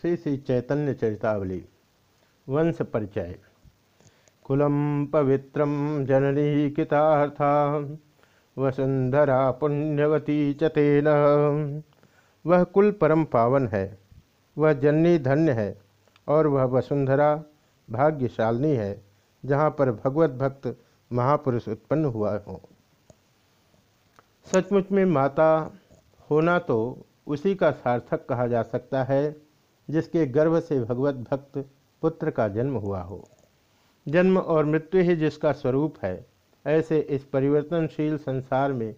श्री श्री चैतन्य चरितावली, वंश परिचय। कुलम पवित्रम जननी कितार्था, वसुंधरा पुण्यवती चतेन वह कुल परम पावन है, वह जननी धन्य है, और वह वसुंधरा भाग्यशालिनी है, जहाँ पर भगवत भक्त महापुरुष उत्पन्न हुआ हो। सचमुच में माता होना तो उसी का सार्थक कहा जा सकता है जिसके गर्भ से भगवत भक्त पुत्र का जन्म हुआ हो। जन्म और मृत्यु ही जिसका स्वरूप है। ऐसे इस परिवर्तनशील संसार में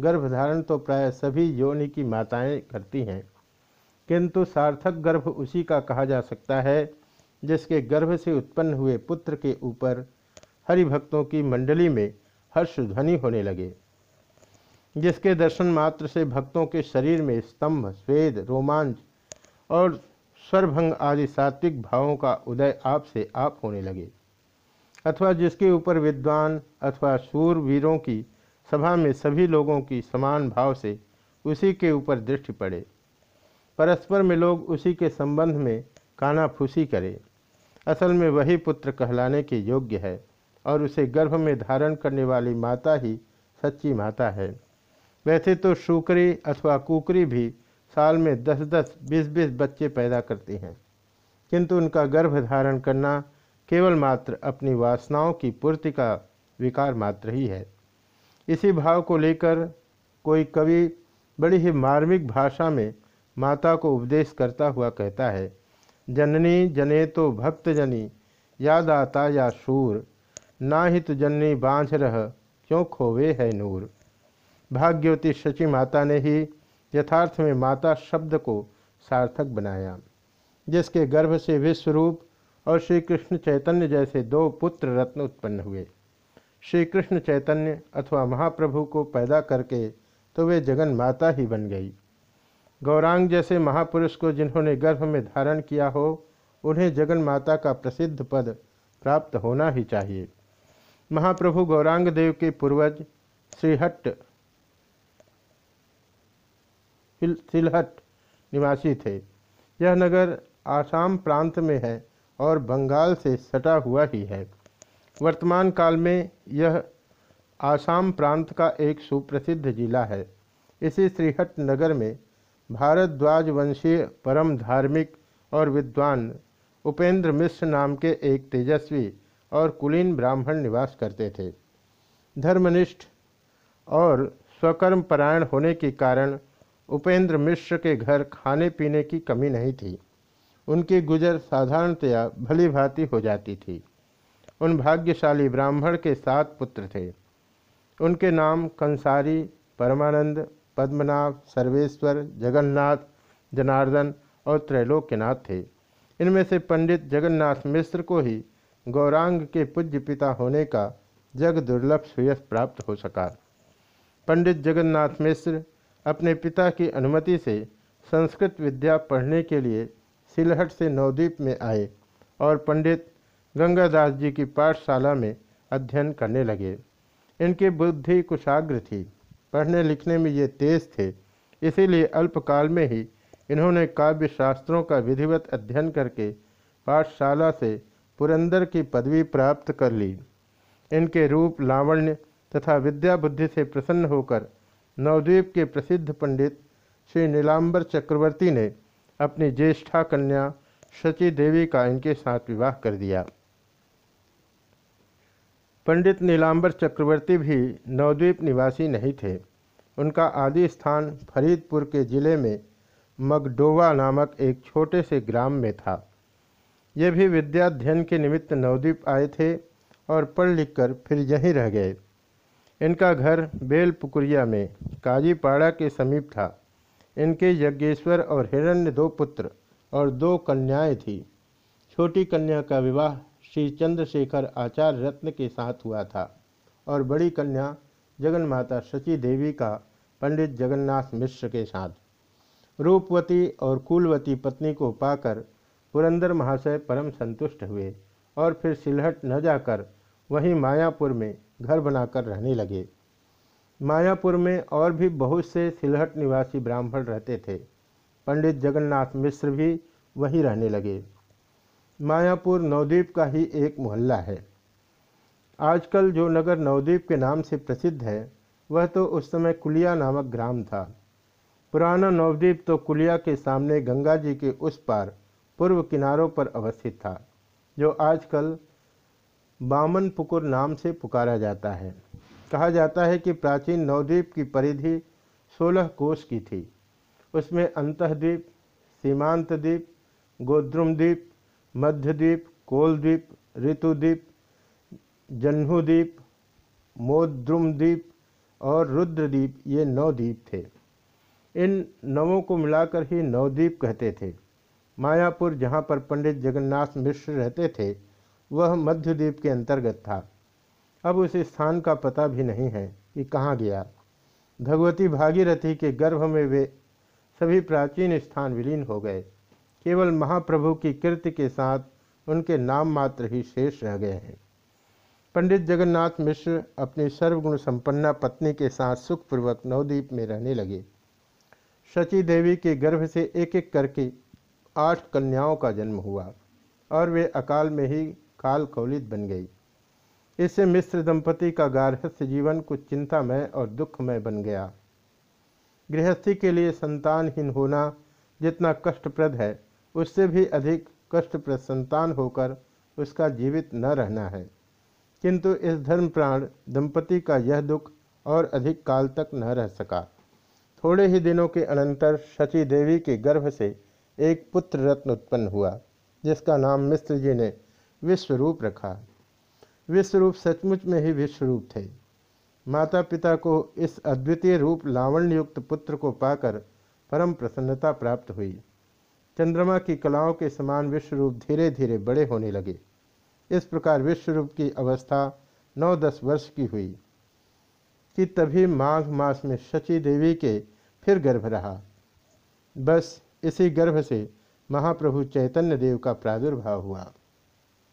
गर्भधारण तो प्राय सभी योनि की माताएँ करती हैं। किंतु सार्थक गर्भ उसी का कहा जा सकता है, जिसके गर्भ से उत्पन्न हुए पुत्र के ऊपर हरिभक्तों की मंडली में हर्ष ध्वनि होने लगे, जिसके दर्शन मात्र से भक्तों के शरीर में स्तंभ, स्वेद, रोमांच और स्वरभंग आदि सात्विक भावों का उदय आप से आप होने लगे। अथवा जिसके ऊपर विद्वान अथवा सूर वीरों की सभा में सभी लोगों की समान भाव से उसी के ऊपर दृष्टि पड़े। परस्पर में लोग उसी के संबंध में कानाफूसी करें। असल में वही पुत्र कहलाने के योग्य है और उसे गर्भ में धारण करने वाली माता ही सच्ची माता है। वैसे तो शुकरी अथवा कुकरी भी साल में दस दस बीस बीस बच्चे पैदा करती हैं। किंतु उनका गर्भ धारण करना केवल मात्र अपनी वासनाओं की पूर्ति का विकार मात्र ही है। इसी भाव को लेकर कोई कवि बड़ी ही मार्मिक भाषा में माता को उपदेश करता हुआ कहता है, जननी जने तो भक्त जनी या दाता या शूर ना ही तो जननी बांझ रह, क्यों खोवे है नूर? भाग्यवती शची माता ने ही यथार्थ में माता शब्द को सार्थक बनाया, जिसके गर्भ से विश्वरूप और श्री कृष्ण चैतन्य जैसे दो पुत्र रत्न उत्पन्न हुए। श्री कृष्ण चैतन्य अथवा महाप्रभु को पैदा करके तो वे जगन माता ही बन गई। गौरांग जैसे महापुरुष को जिन्होंने गर्भ में धारण किया हो, उन्हें जगन माता का प्रसिद्ध पद प्राप्त होना ही चाहिए। महाप्रभु गौरांग देव के पूर्वज श्रीहट्ट सिलहट निवासी थे। यह नगर आसाम प्रांत में है और बंगाल से सटा हुआ ही है। वर्तमान काल में यह आसाम प्रांत का एक सुप्रसिद्ध जिला है। इसी श्रीहट नगर में भारद्वाज वंशीय परम धार्मिक और विद्वान उपेंद्र मिश्र नाम के एक तेजस्वी और कुलीन ब्राह्मण निवास करते थे। धर्मनिष्ठ और स्वकर्म परायण होने के कारण उपेंद्र मिश्र के घर खाने पीने की कमी नहीं थी। उनकी गुजर साधारणतया भली भांति हो जाती थी। उन भाग्यशाली ब्राह्मण के सात पुत्र थे। उनके नाम कंसारी, परमानंद, पद्मनाभ, सर्वेश्वर, जगन्नाथ, जनार्दन और त्रैलोक्यनाथ थे। इनमें से पंडित जगन्नाथ मिश्र को ही गौरांग के पूज्य पिता होने का जग दुर्लभ सुयस प्राप्त हो सका। पंडित जगन्नाथ मिश्र अपने पिता की अनुमति से संस्कृत विद्या पढ़ने के लिए सिलहट से नवद्वीप में आए और पंडित गंगादास जी की पाठशाला में अध्ययन करने लगे। इनकी बुद्धि कुशाग्र थी। पढ़ने लिखने में ये तेज थे। इसीलिए अल्पकाल में ही इन्होंने काव्य शास्त्रों का विधिवत अध्ययन करके पाठशाला से पुरंदर की पदवी प्राप्त कर ली। इनके रूप, लावण्य तथा विद्या बुद्धि से प्रसन्न होकर नवद्वीप के प्रसिद्ध पंडित श्री नीलांबर चक्रवर्ती ने अपनी ज्येष्ठा कन्या शची देवी का इनके साथ विवाह कर दिया। पंडित नीलांबर चक्रवर्ती भी नवद्वीप निवासी नहीं थे। उनका आदि स्थान फरीदपुर के ज़िले में मगडोवा नामक एक छोटे से ग्राम में था। ये भी विद्याध्ययन के निमित्त नवद्वीप आए थे और पढ़ लिखकर फिर यहीं रह गए। इनका घर बेलपुकुरिया में, काजीपाड़ा के समीप था। इनके यज्ञेश्वर और हिरण्य दो पुत्र और दो कन्याएँ थीं। छोटी कन्या का विवाह श्री चंद्रशेखर आचार्य रत्न के साथ हुआ था और बड़ी कन्या जगन माता शची देवी का पंडित जगन्नाथ मिश्र के साथ। रूपवती और कुलवती पत्नी को पाकर पुरंदर महाशय परम संतुष्ट हुए और फिर सिलहट न जाकर वहीं मायापुर में घर बनाकर रहने लगे। मायापुर में और भी बहुत से सिलहट निवासी ब्राह्मण रहते थे। पंडित जगन्नाथ मिश्र भी वहीं रहने लगे। मायापुर नवद्वीप का ही एक मोहल्ला है। आजकल जो नगर नवद्वीप के नाम से प्रसिद्ध है, वह तो उस समय कुलिया नामक ग्राम था। पुराना नवद्वीप तो कुलिया के सामने गंगा जी के उस पार पूर्व किनारों पर अवस्थित था, जो आजकल बामन पुकुर नाम से पुकारा जाता है। कहा जाता है कि प्राचीन नवद्वीप की परिधि सोलह कोष की थी। उसमें अंतद्वीप सीमांत द्वीप गोद्रुम द्वीप मध्यद्वीप, कोलद्वीप, ऋतुद्वीप, जन्हुद्वीप, मोद्रुमद्वीप और रुद्रद्वीप ये नौ द्वीप थे। इन नवों को मिलाकर ही नवद्वीप कहते थे। मायापुर जहाँ पर पंडित जगन्नाथ मिश्र रहते थे वह मध्यद्वीप के अंतर्गत था। अब उस स्थान का पता भी नहीं है कि कहाँ गया। भगवती भागीरथी के गर्भ में वे सभी प्राचीन स्थान विलीन हो गए। केवल महाप्रभु की कीर्ति के साथ उनके नाम मात्र ही शेष रह गए हैं। पंडित जगन्नाथ मिश्र अपनी सर्वगुण संपन्ना पत्नी के साथ सुखपूर्वक नवद्वीप में रहने लगे। शची देवी के गर्भ से एक एक करके आठ कन्याओं का जन्म हुआ और वे अकाल में ही काल कौलित बन गई। इससे मिश्र दंपति का गार्हस्थ्य जीवन, कुछ चिंतामय और दुखमय बन गया। गृहस्थी के लिए संतानहीन होना जितना कष्टप्रद है, उससे भी अधिक कष्टप्रद संतान होकर उसका जीवित न रहना है। किंतु इस धर्म प्राण दंपति का यह दुख और अधिक काल तक न रह सका। थोड़े ही दिनों के अनंतर शची देवी के गर्भ से एक पुत्र रत्न उत्पन्न हुआ, जिसका नाम मिश्र जी ने विश्वरूप रखा। विश्वरूप सचमुच में ही विश्वरूप थे। माता पिता को इस अद्वितीय रूप लावण्य युक्त पुत्र को पाकर परम प्रसन्नता प्राप्त हुई। चंद्रमा की कलाओं के समान विश्वरूप धीरे धीरे बड़े होने लगे। इस प्रकार विश्वरूप की अवस्था नौ दस वर्ष की हुई, कि तभी माघ मास में शची देवी के फिर गर्भ रहा। बस इसी गर्भ से महाप्रभु चैतन्य देव का प्रादुर्भाव हुआ।